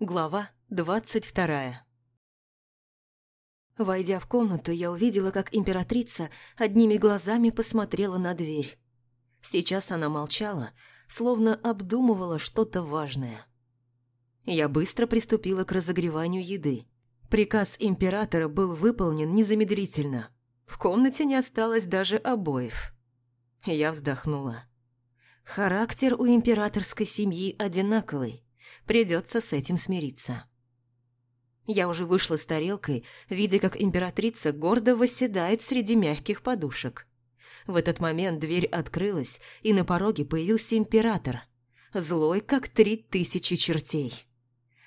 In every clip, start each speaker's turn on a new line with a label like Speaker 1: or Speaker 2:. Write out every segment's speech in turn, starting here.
Speaker 1: Глава двадцать вторая Войдя в комнату, я увидела, как императрица одними глазами посмотрела на дверь. Сейчас она молчала, словно обдумывала что-то важное. Я быстро приступила к разогреванию еды. Приказ императора был выполнен незамедлительно. В комнате не осталось даже обоев. Я вздохнула. Характер у императорской семьи одинаковый. Придется с этим смириться. Я уже вышла с тарелкой, видя, как императрица гордо восседает среди мягких подушек. В этот момент дверь открылась, и на пороге появился император, злой, как три тысячи чертей.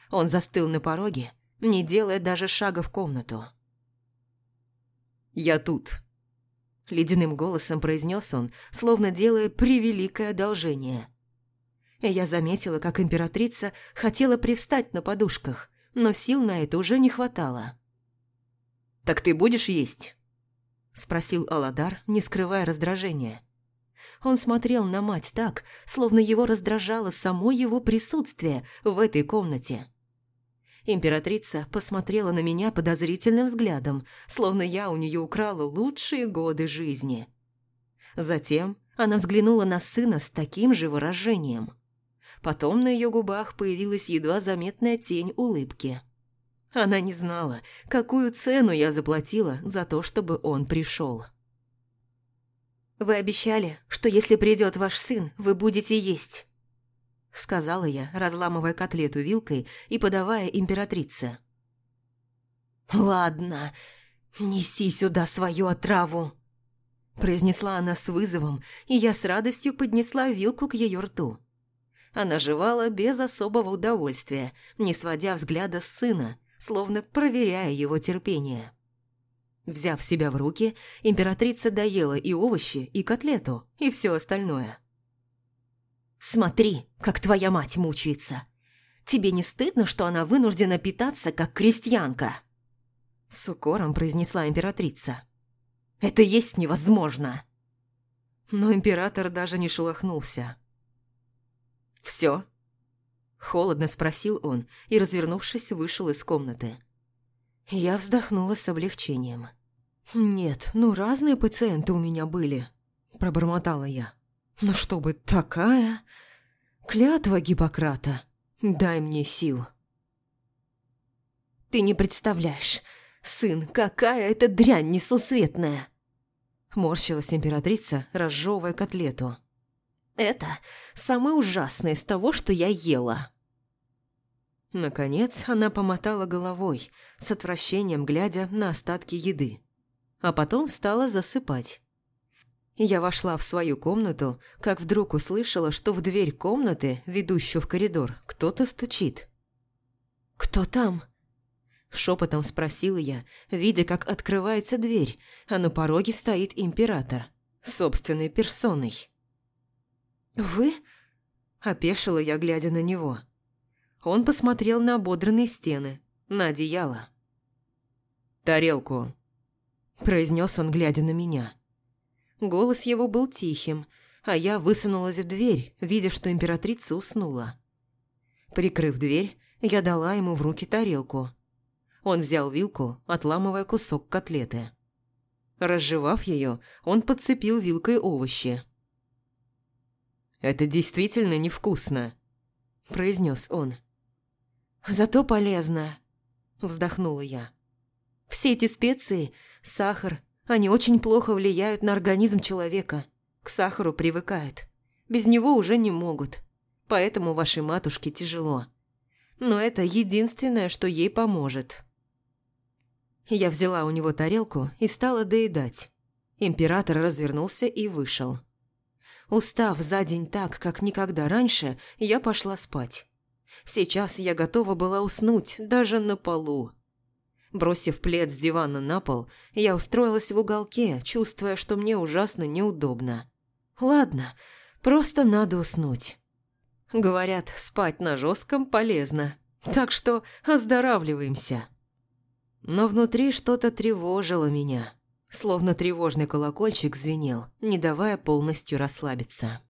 Speaker 1: Он застыл на пороге, не делая даже шага в комнату. «Я тут», – ледяным голосом произнес он, словно делая превеликое одолжение. Я заметила, как императрица хотела привстать на подушках, но сил на это уже не хватало. «Так ты будешь есть?» – спросил Аладар, не скрывая раздражения. Он смотрел на мать так, словно его раздражало само его присутствие в этой комнате. Императрица посмотрела на меня подозрительным взглядом, словно я у нее украла лучшие годы жизни. Затем она взглянула на сына с таким же выражением. Потом на ее губах появилась едва заметная тень улыбки. Она не знала, какую цену я заплатила за то, чтобы он пришел. «Вы обещали, что если придет ваш сын, вы будете есть», – сказала я, разламывая котлету вилкой и подавая императрице. «Ладно, неси сюда свою отраву», – произнесла она с вызовом, и я с радостью поднесла вилку к ее рту. Она жевала без особого удовольствия, не сводя взгляда с сына, словно проверяя его терпение. Взяв себя в руки, императрица доела и овощи, и котлету, и все остальное. «Смотри, как твоя мать мучается! Тебе не стыдно, что она вынуждена питаться, как крестьянка?» С укором произнесла императрица. «Это есть невозможно!» Но император даже не шелохнулся. «Все?» Холодно спросил он и, развернувшись, вышел из комнаты. Я вздохнула с облегчением. «Нет, ну разные пациенты у меня были», – пробормотала я. «Но чтобы такая... Клятва Гиппократа, дай мне сил». «Ты не представляешь, сын, какая это дрянь несусветная!» Морщилась императрица, разжевывая котлету. Это самое ужасное из того, что я ела. Наконец она помотала головой, с отвращением глядя на остатки еды. А потом стала засыпать. Я вошла в свою комнату, как вдруг услышала, что в дверь комнаты, ведущую в коридор, кто-то стучит. «Кто там?» Шепотом спросила я, видя, как открывается дверь, а на пороге стоит император, собственной персоной. «Вы?» – опешила я, глядя на него. Он посмотрел на ободранные стены, на одеяло.
Speaker 2: «Тарелку», – произнес он, глядя на меня.
Speaker 1: Голос его был тихим, а я высунулась в дверь, видя, что императрица уснула. Прикрыв дверь, я дала ему в руки тарелку. Он взял вилку, отламывая кусок котлеты. Разжевав ее, он подцепил вилкой овощи.
Speaker 2: Это действительно невкусно», – произнес он.
Speaker 1: «Зато полезно», – вздохнула я. «Все эти специи, сахар, они очень плохо влияют на организм человека. К сахару привыкают. Без него уже не могут. Поэтому вашей матушке тяжело. Но это единственное, что ей поможет». Я взяла у него тарелку и стала доедать. Император развернулся и вышел. Устав за день так, как никогда раньше, я пошла спать. Сейчас я готова была уснуть, даже на полу. Бросив плед с дивана на пол, я устроилась в уголке, чувствуя, что мне ужасно неудобно. Ладно, просто надо уснуть. Говорят, спать на жестком полезно, так что оздоравливаемся. Но внутри что-то тревожило меня. Словно тревожный колокольчик звенел, не давая полностью расслабиться.